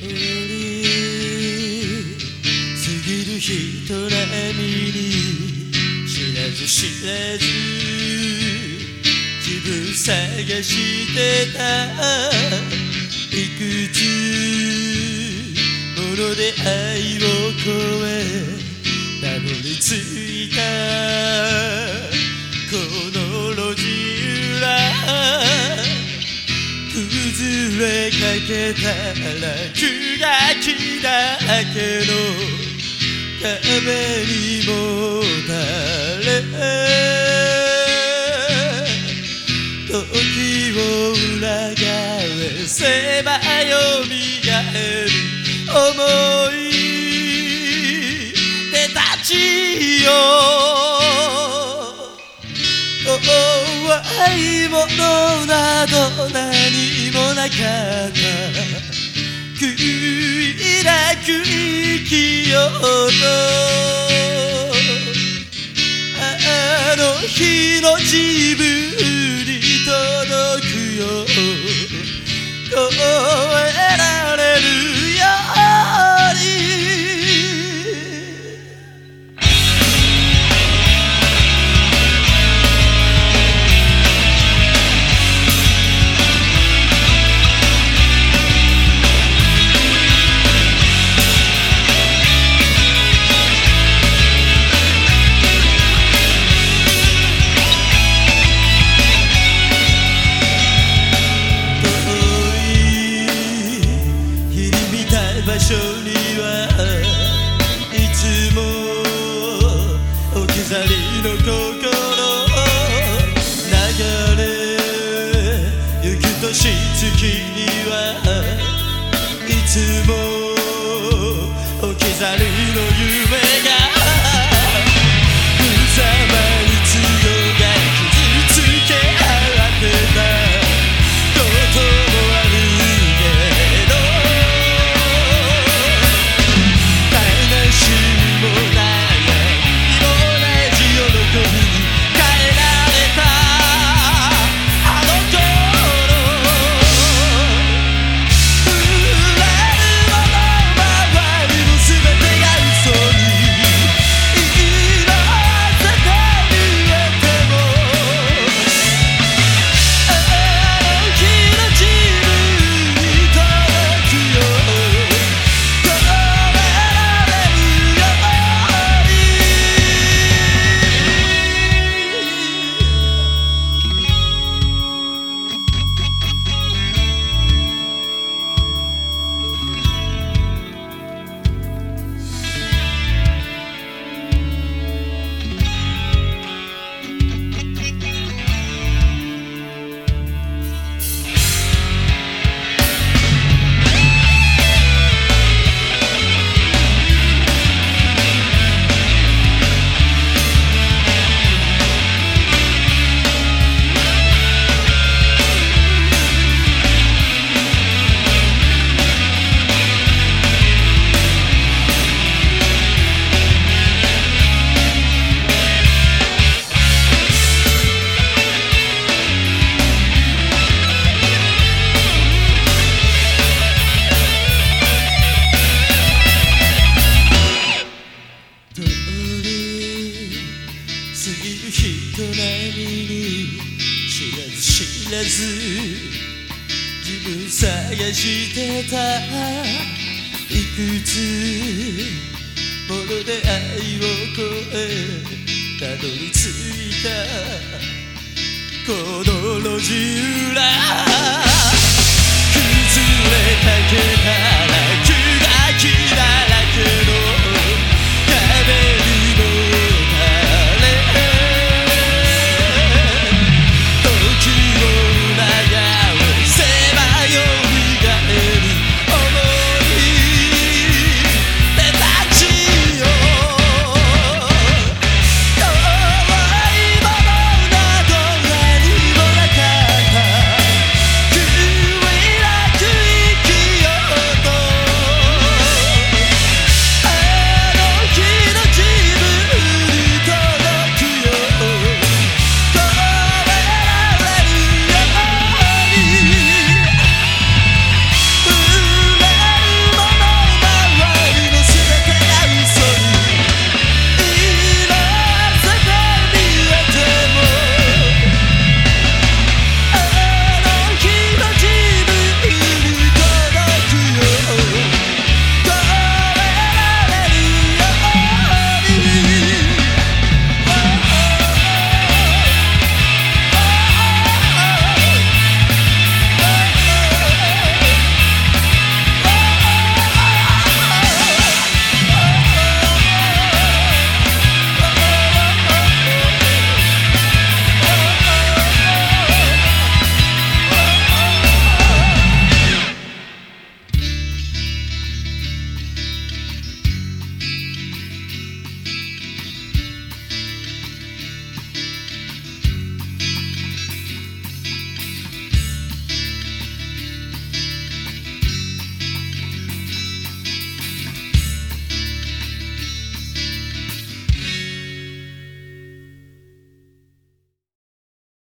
過ぎる人並みに知らず知らず自分探してたれかけた落書きだけど壁にもたれ時を裏返せばよみがえる思い出たちよ。怖いものなど何もなかった悔いなく生きようとあの日の自分飾りの心知らず自分探してた。いくつもの出会いを超えた。どり着いたこの路地裏。崩れかけた